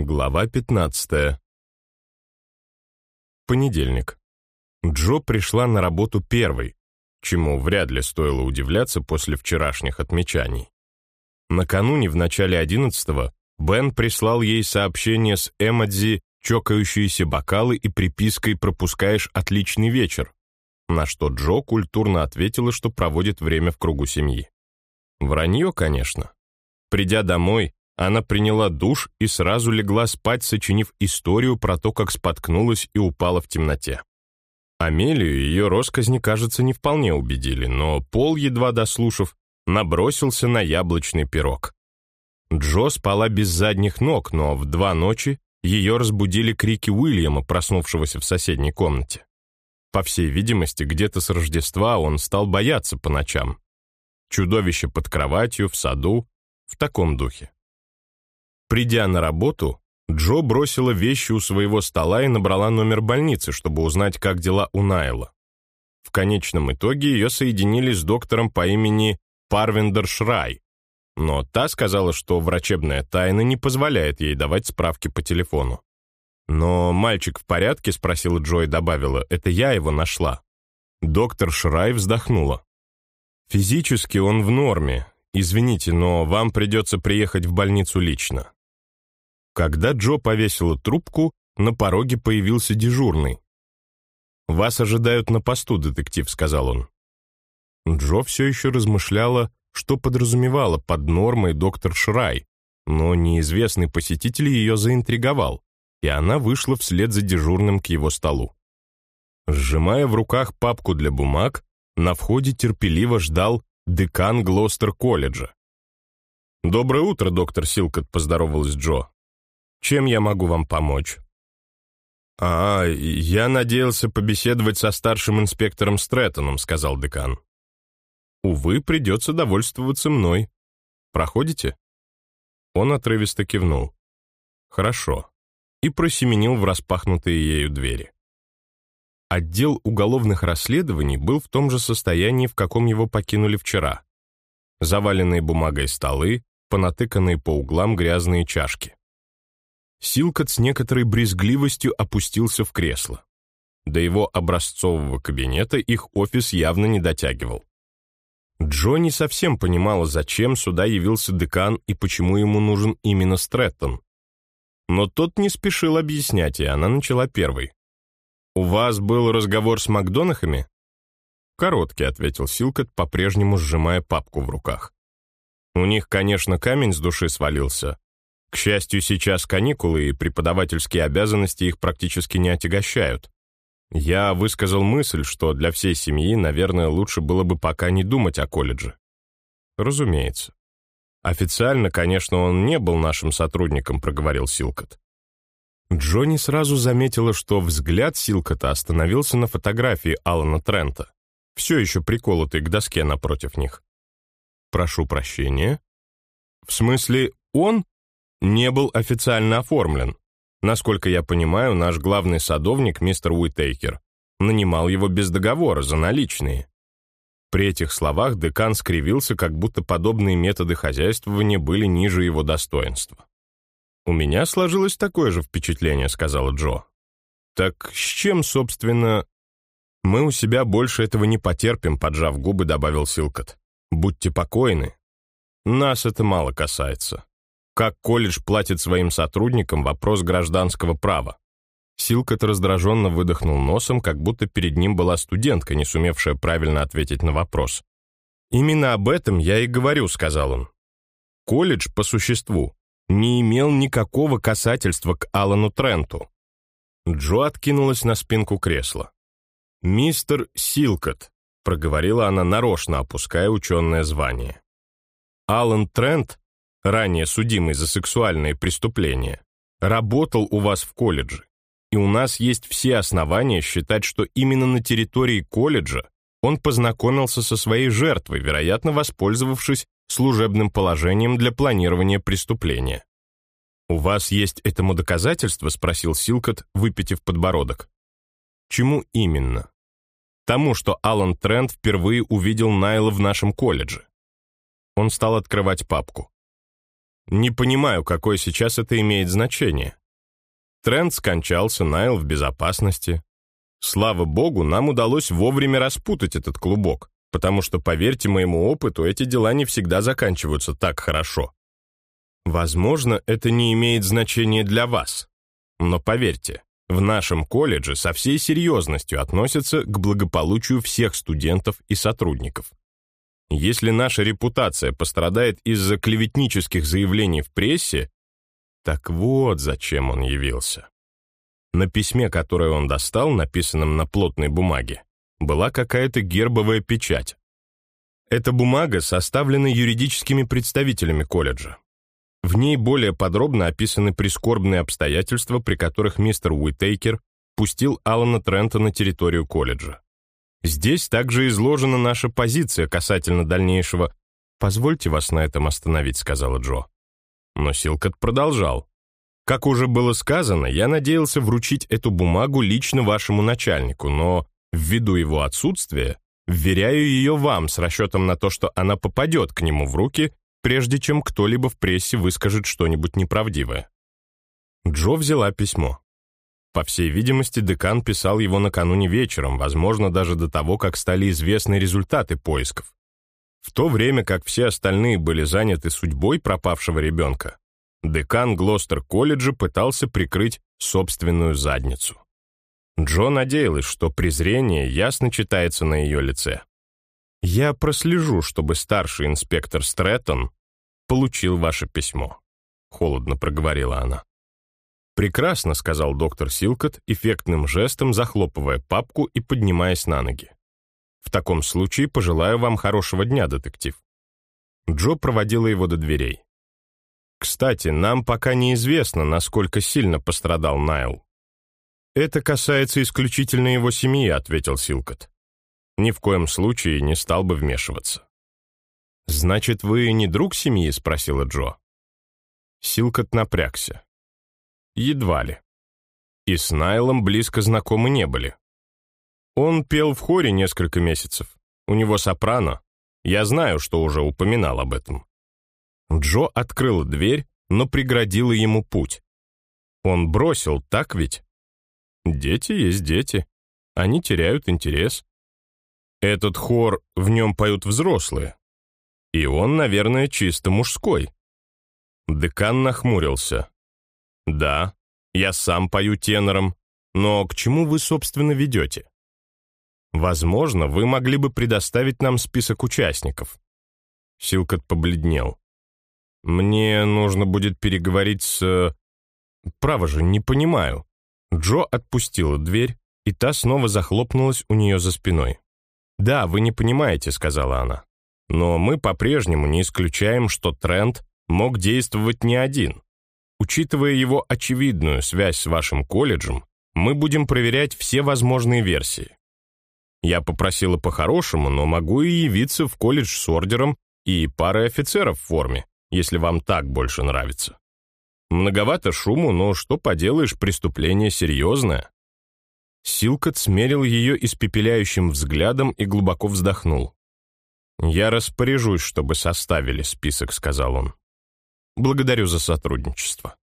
Глава 15. Понедельник. Джо пришла на работу первой, чему вряд ли стоило удивляться после вчерашних отмечаний. Накануне, в начале одиннадцатого, Бен прислал ей сообщение с эмодзи, чокающиеся бокалы и припиской «пропускаешь отличный вечер», на что Джо культурно ответила, что проводит время в кругу семьи. Вранье, конечно. Придя домой, она приняла душ и сразу легла спать, сочинив историю про то, как споткнулась и упала в темноте. Амелию ее росказни, кажется, не вполне убедили, но Пол, едва дослушав, набросился на яблочный пирог. Джо спала без задних ног, но в два ночи ее разбудили крики Уильяма, проснувшегося в соседней комнате. По всей видимости, где-то с Рождества он стал бояться по ночам. Чудовище под кроватью, в саду, в таком духе. Придя на работу, Джо бросила вещи у своего стола и набрала номер больницы, чтобы узнать, как дела у Найла. В конечном итоге ее соединили с доктором по имени Парвендер Шрай, но та сказала, что врачебная тайна не позволяет ей давать справки по телефону. «Но мальчик в порядке?» — спросила Джо и добавила. «Это я его нашла». Доктор Шрай вздохнула. «Физически он в норме. Извините, но вам придется приехать в больницу лично. Когда Джо повесила трубку, на пороге появился дежурный. «Вас ожидают на посту, детектив», — сказал он. Джо все еще размышляла, что подразумевала под нормой доктор Шрай, но неизвестный посетитель ее заинтриговал, и она вышла вслед за дежурным к его столу. Сжимая в руках папку для бумаг, на входе терпеливо ждал декан Глостер-колледжа. «Доброе утро, доктор Силкот», — поздоровалась Джо. Чем я могу вам помочь?» «А, я надеялся побеседовать со старшим инспектором Стрэттоном», — сказал декан. «Увы, придется довольствоваться мной. Проходите?» Он отрывисто кивнул. «Хорошо». И просеменил в распахнутые ею двери. Отдел уголовных расследований был в том же состоянии, в каком его покинули вчера. Заваленные бумагой столы, понатыканные по углам грязные чашки. Силкот с некоторой брезгливостью опустился в кресло. До его образцового кабинета их офис явно не дотягивал. Джо не совсем понимала, зачем сюда явился декан и почему ему нужен именно Стрэттон. Но тот не спешил объяснять, и она начала первой. «У вас был разговор с Макдонахами?» «Короткий», — ответил Силкот, по-прежнему сжимая папку в руках. «У них, конечно, камень с души свалился, к счастью, сейчас каникулы, и преподавательские обязанности их практически не отягощают. Я высказал мысль, что для всей семьи, наверное, лучше было бы пока не думать о колледже. Разумеется. Официально, конечно, он не был нашим сотрудником, проговорил Силкот. Джонни сразу заметила, что взгляд Силкота остановился на фотографии Алана Трента, все еще приколотой к доске напротив них. «Прошу прощения». «В смысле, он?» Не был официально оформлен. Насколько я понимаю, наш главный садовник, мистер Уитейкер, нанимал его без договора, за наличные. При этих словах декан скривился, как будто подобные методы хозяйствования были ниже его достоинства. «У меня сложилось такое же впечатление», — сказала Джо. «Так с чем, собственно...» «Мы у себя больше этого не потерпим», — поджав губы, добавил Силкот. «Будьте покойны. Нас это мало касается». Как колледж платит своим сотрудникам – вопрос гражданского права. Силкот раздраженно выдохнул носом, как будто перед ним была студентка, не сумевшая правильно ответить на вопрос. «Именно об этом я и говорю», — сказал он. Колледж, по существу, не имел никакого касательства к Алану Тренту. Джо откинулась на спинку кресла. «Мистер Силкот», — проговорила она нарочно, опуская ученое звание. Алан Трент ранее судимый за сексуальные преступления, работал у вас в колледже, и у нас есть все основания считать, что именно на территории колледжа он познакомился со своей жертвой, вероятно, воспользовавшись служебным положением для планирования преступления. «У вас есть этому доказательство?» — спросил Силкот, выпитив подбородок. «Чему именно?» «Тому, что Алан Трент впервые увидел Найла в нашем колледже». Он стал открывать папку. Не понимаю, какое сейчас это имеет значение. Трент скончался, Найл в безопасности. Слава богу, нам удалось вовремя распутать этот клубок, потому что, поверьте моему опыту, эти дела не всегда заканчиваются так хорошо. Возможно, это не имеет значения для вас. Но поверьте, в нашем колледже со всей серьезностью относятся к благополучию всех студентов и сотрудников. Если наша репутация пострадает из-за клеветнических заявлений в прессе, так вот зачем он явился. На письме, которое он достал, написанном на плотной бумаге, была какая-то гербовая печать. Эта бумага составлена юридическими представителями колледжа. В ней более подробно описаны прискорбные обстоятельства, при которых мистер Уитейкер пустил Алана Трента на территорию колледжа. Здесь также изложена наша позиция касательно дальнейшего. «Позвольте вас на этом остановить», — сказала Джо. Но Силкот продолжал. «Как уже было сказано, я надеялся вручить эту бумагу лично вашему начальнику, но, ввиду его отсутствия, вверяю ее вам с расчетом на то, что она попадет к нему в руки прежде чем кто-либо в прессе выскажет что-нибудь неправдивое. Джо взяла письмо. По всей видимости, декан писал его накануне вечером, возможно, даже до того, как стали известны результаты поисков. В то время как все остальные были заняты судьбой пропавшего ребенка, декан Глостер-колледжа пытался прикрыть собственную задницу. Джо надеялась, что презрение ясно читается на ее лице. Я прослежу, чтобы старший инспектор Стрэттон получил ваше письмо», — холодно проговорила она. «Прекрасно», — сказал доктор Силкот, эффектным жестом захлопывая папку и поднимаясь на ноги. «В таком случае пожелаю вам хорошего дня, детектив». Джо проводила его до дверей. «Кстати, нам пока неизвестно, насколько сильно пострадал Найл». «Это касается исключительно его семьи», — ответил Силкот ни в коем случае не стал бы вмешиваться. «Значит, вы не друг семьи?» — спросила Джо. Силкот напрягся. Едва ли. И с Найлом близко знакомы не были. Он пел в хоре несколько месяцев. У него сопрано. Я знаю, что уже упоминал об этом. Джо открыла дверь, но преградила ему путь. Он бросил, так ведь? Дети есть дети. Они теряют интерес. Этот хор, в нем поют взрослые. И он, наверное, чисто мужской. Декан нахмурился. «Да, я сам пою тенором, но к чему вы, собственно, ведете? Возможно, вы могли бы предоставить нам список участников». Силкот побледнел. «Мне нужно будет переговорить с...» «Право же, не понимаю». Джо отпустила дверь, и та снова захлопнулась у нее за спиной. «Да, вы не понимаете», — сказала она. «Но мы по-прежнему не исключаем, что тренд мог действовать не один. Учитывая его очевидную связь с вашим колледжем, мы будем проверять все возможные версии. Я попросила по-хорошему, но могу и явиться в колледж с ордером и парой офицеров в форме, если вам так больше нравится. Многовато шуму, но что поделаешь, преступление серьезное. Силкот смерил ее испепеляющим взглядом и глубоко вздохнул. «Я распоряжусь, чтобы составили список», — сказал он. «Благодарю за сотрудничество».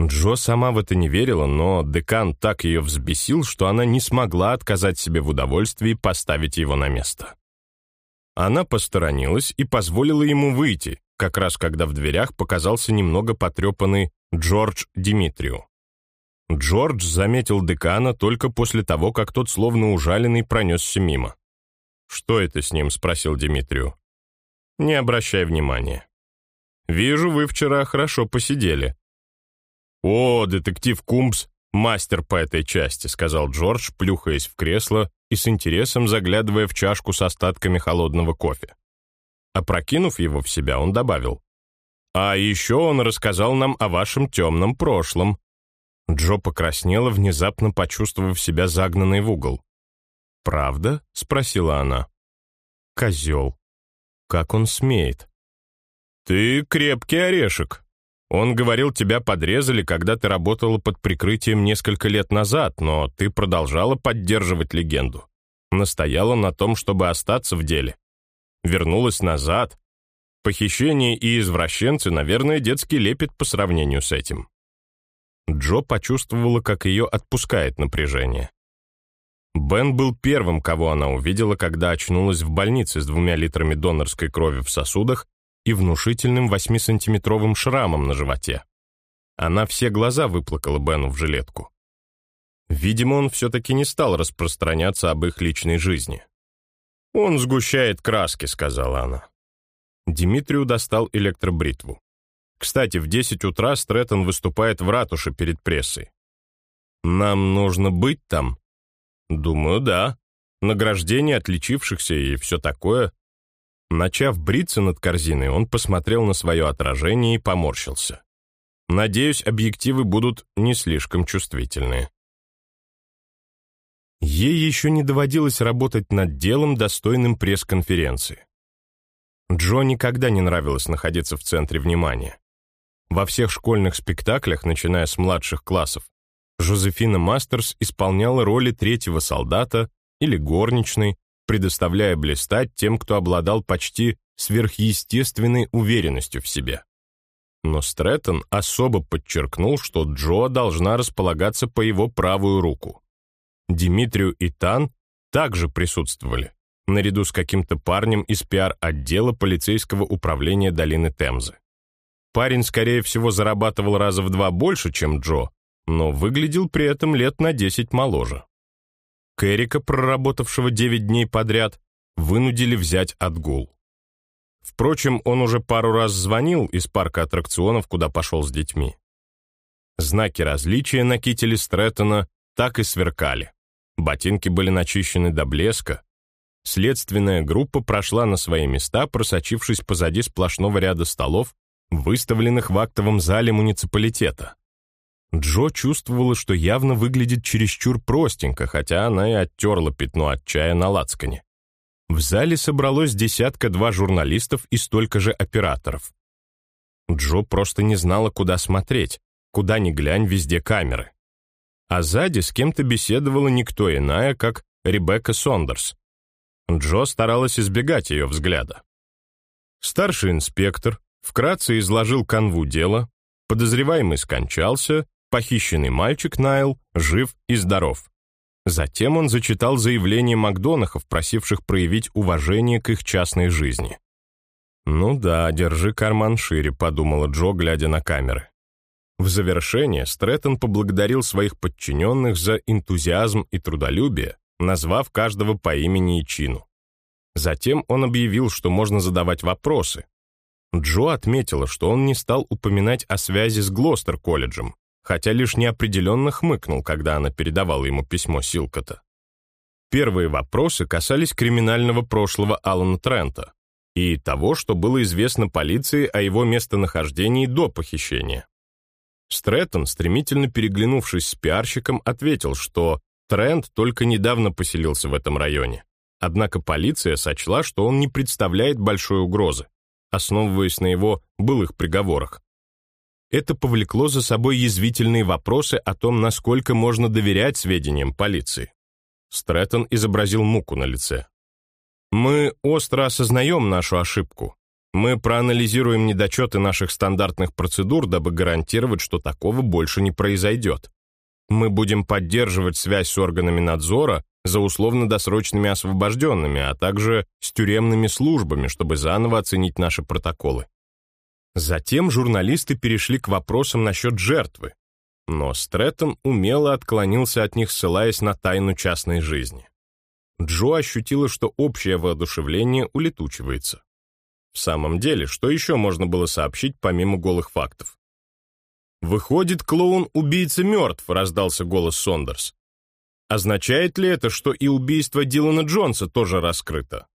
Джо сама в это не верила, но декан так ее взбесил, что она не смогла отказать себе в удовольствии поставить его на место. Она посторонилась и позволила ему выйти, как раз когда в дверях показался немного потрепанный Джордж Димитрию. Джордж заметил декана только после того, как тот словно ужаленный пронесся мимо. «Что это с ним?» — спросил Димитрию. «Не обращай внимания. Вижу, вы вчера хорошо посидели». «О, детектив Кумбс, мастер по этой части», — сказал Джордж, плюхаясь в кресло и с интересом заглядывая в чашку с остатками холодного кофе. Опрокинув его в себя, он добавил. «А еще он рассказал нам о вашем темном прошлом. Джо покраснела, внезапно почувствовав себя загнанной в угол. «Правда?» — спросила она. «Козел. Как он смеет?» «Ты крепкий орешек. Он говорил, тебя подрезали, когда ты работала под прикрытием несколько лет назад, но ты продолжала поддерживать легенду. Настояла на том, чтобы остаться в деле. Вернулась назад. Похищение и извращенцы, наверное, детский лепет по сравнению с этим. Джо почувствовала, как ее отпускает напряжение. Бен был первым, кого она увидела, когда очнулась в больнице с двумя литрами донорской крови в сосудах и внушительным 8-сантиметровым шрамом на животе. Она все глаза выплакала Бену в жилетку. Видимо, он все-таки не стал распространяться об их личной жизни. «Он сгущает краски», — сказала она. Димитрию достал электробритву. Кстати, в 10 утра Стрэттон выступает в ратуше перед прессой. «Нам нужно быть там?» «Думаю, да. Награждение отличившихся и все такое». Начав бриться над корзиной, он посмотрел на свое отражение и поморщился. «Надеюсь, объективы будут не слишком чувствительные». Ей еще не доводилось работать над делом, достойным пресс-конференции. Джо никогда не нравилось находиться в центре внимания. Во всех школьных спектаклях, начиная с младших классов, Жозефина Мастерс исполняла роли третьего солдата или горничной, предоставляя блистать тем, кто обладал почти сверхъестественной уверенностью в себе. Но Стрэттон особо подчеркнул, что Джо должна располагаться по его правую руку. Димитрию и Тан также присутствовали, наряду с каким-то парнем из пиар-отдела полицейского управления долины Темзы. Парень, скорее всего, зарабатывал раза в два больше, чем Джо, но выглядел при этом лет на 10 моложе. Кэрика, проработавшего 9 дней подряд, вынудили взять отгул. Впрочем, он уже пару раз звонил из парка аттракционов, куда пошел с детьми. Знаки различия на кителе Стрэттона так и сверкали. Ботинки были начищены до блеска. Следственная группа прошла на свои места, просочившись позади сплошного ряда столов, выставленных в актовом зале муниципалитета. Джо чувствовала, что явно выглядит чересчур простенько, хотя она и оттерла пятно от чая на лацкане. В зале собралось десятка-два журналистов и столько же операторов. Джо просто не знала, куда смотреть. Куда ни глянь, везде камеры а сзади с кем-то беседовала никто иная, как Ребекка Сондерс. Джо старалась избегать ее взгляда. Старший инспектор вкратце изложил канву дела, подозреваемый скончался, похищенный мальчик Найл жив и здоров. Затем он зачитал заявление Макдонахов, просивших проявить уважение к их частной жизни. «Ну да, держи карман шире», — подумала Джо, глядя на камеры. В завершение Стрэттон поблагодарил своих подчиненных за энтузиазм и трудолюбие, назвав каждого по имени и чину. Затем он объявил, что можно задавать вопросы. Джо отметила, что он не стал упоминать о связи с Глостер-колледжем, хотя лишь неопределенно хмыкнул, когда она передавала ему письмо Силкота. Первые вопросы касались криминального прошлого Алана Трента и того, что было известно полиции о его местонахождении до похищения. Стрэттон, стремительно переглянувшись с пиарщиком, ответил, что Трент только недавно поселился в этом районе. Однако полиция сочла, что он не представляет большой угрозы, основываясь на его былых приговорах. Это повлекло за собой язвительные вопросы о том, насколько можно доверять сведениям полиции. Стрэттон изобразил муку на лице. «Мы остро осознаем нашу ошибку. Мы проанализируем недочеты наших стандартных процедур, дабы гарантировать, что такого больше не произойдет. Мы будем поддерживать связь с органами надзора за условно-досрочными освобожденными, а также с тюремными службами, чтобы заново оценить наши протоколы. Затем журналисты перешли к вопросам насчет жертвы, но Стрэттон умело отклонился от них, ссылаясь на тайну частной жизни. Джо ощутила, что общее воодушевление улетучивается. В самом деле, что еще можно было сообщить помимо голых фактов? «Выходит, клоун-убийца мертв», — раздался голос Сондерс. «Означает ли это, что и убийство Дилана Джонса тоже раскрыто?»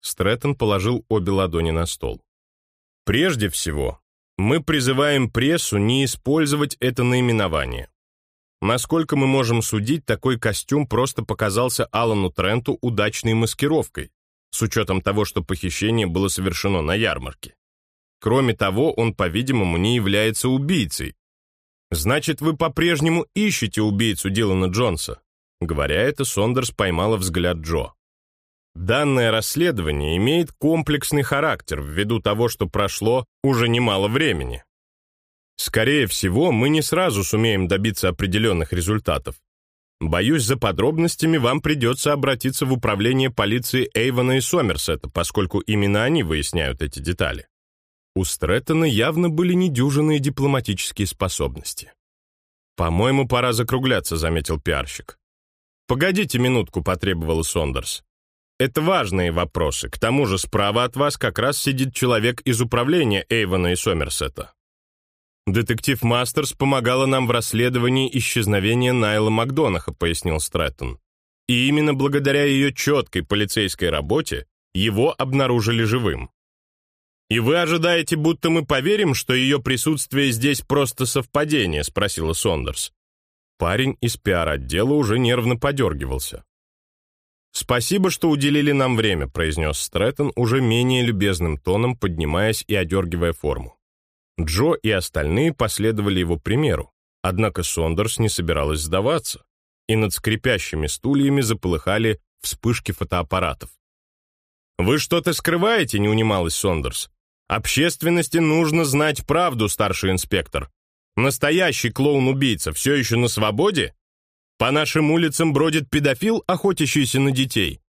Стрэттон положил обе ладони на стол. «Прежде всего, мы призываем прессу не использовать это наименование. Насколько мы можем судить, такой костюм просто показался Алану Тренту удачной маскировкой с учетом того, что похищение было совершено на ярмарке. Кроме того, он, по-видимому, не является убийцей. Значит, вы по-прежнему ищете убийцу Дилана Джонса? Говоря это, Сондерс поймала взгляд Джо. Данное расследование имеет комплексный характер ввиду того, что прошло уже немало времени. Скорее всего, мы не сразу сумеем добиться определенных результатов. Боюсь, за подробностями вам придется обратиться в управление полиции Эйвона и Сомерсета, поскольку именно они выясняют эти детали. У Стрэттона явно были недюжинные дипломатические способности. «По-моему, пора закругляться», — заметил пиарщик. «Погодите минутку», — потребовал Сондерс. «Это важные вопросы. К тому же справа от вас как раз сидит человек из управления Эйвона и Сомерсета. «Детектив Мастерс помогала нам в расследовании исчезновения Найла Макдонаха», пояснил Стрэттон. «И именно благодаря ее четкой полицейской работе его обнаружили живым». «И вы ожидаете, будто мы поверим, что ее присутствие здесь просто совпадение?» спросила Сондерс. Парень из пиар-отдела уже нервно подергивался. «Спасибо, что уделили нам время», произнес Стрэттон уже менее любезным тоном, поднимаясь и одергивая форму. Джо и остальные последовали его примеру, однако Сондерс не собиралась сдаваться, и над скрипящими стульями заполыхали вспышки фотоаппаратов. «Вы что-то скрываете?» — не унималась Сондерс. «Общественности нужно знать правду, старший инспектор. Настоящий клоун-убийца все еще на свободе? По нашим улицам бродит педофил, охотящийся на детей?»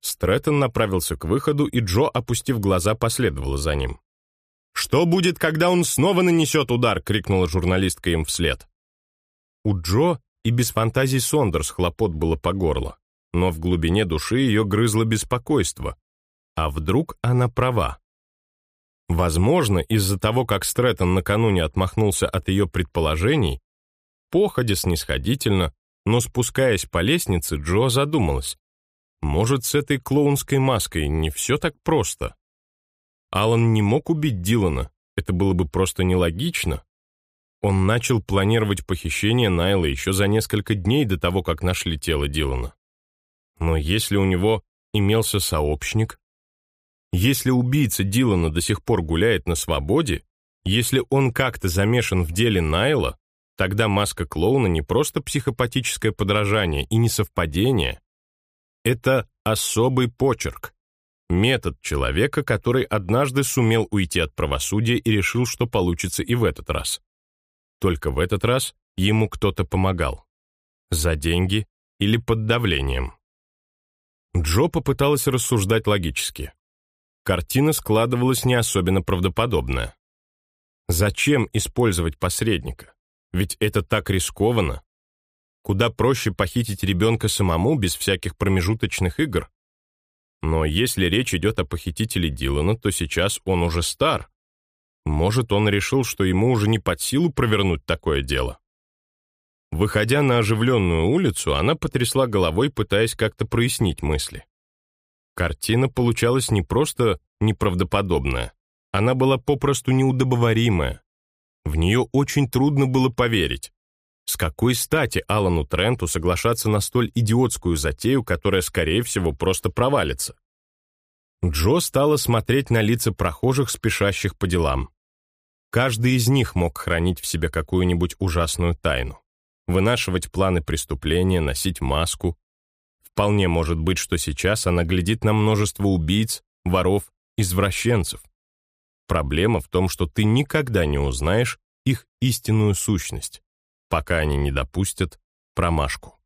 Стрэттон направился к выходу, и Джо, опустив глаза, последовала за ним. «Что будет, когда он снова нанесет удар?» — крикнула журналистка им вслед. У Джо и без фантазий Сондерс хлопот было по горло, но в глубине души ее грызло беспокойство. А вдруг она права? Возможно, из-за того, как Стрэттон накануне отмахнулся от ее предположений, походя снисходительно, но спускаясь по лестнице, Джо задумалась. Может, с этой клоунской маской не все так просто? Алан не мог убить Дилана, это было бы просто нелогично. Он начал планировать похищение Найла еще за несколько дней до того, как нашли тело Дилана. Но если у него имелся сообщник, если убийца Дилана до сих пор гуляет на свободе, если он как-то замешан в деле Найла, тогда маска клоуна не просто психопатическое подражание и не совпадение. Это особый почерк. Метод человека, который однажды сумел уйти от правосудия и решил, что получится и в этот раз. Только в этот раз ему кто-то помогал. За деньги или под давлением. Джо попыталась рассуждать логически. Картина складывалась не особенно правдоподобная. Зачем использовать посредника? Ведь это так рискованно. Куда проще похитить ребенка самому без всяких промежуточных игр. Но если речь идет о похитителе Дилана, то сейчас он уже стар. Может, он решил, что ему уже не под силу провернуть такое дело. Выходя на оживленную улицу, она потрясла головой, пытаясь как-то прояснить мысли. Картина получалась не просто неправдоподобная, она была попросту неудобоваримая. В нее очень трудно было поверить. С какой стати Алану Тренту соглашаться на столь идиотскую затею, которая, скорее всего, просто провалится? Джо стала смотреть на лица прохожих, спешащих по делам. Каждый из них мог хранить в себе какую-нибудь ужасную тайну. Вынашивать планы преступления, носить маску. Вполне может быть, что сейчас она глядит на множество убийц, воров, извращенцев. Проблема в том, что ты никогда не узнаешь их истинную сущность пока они не допустят промашку.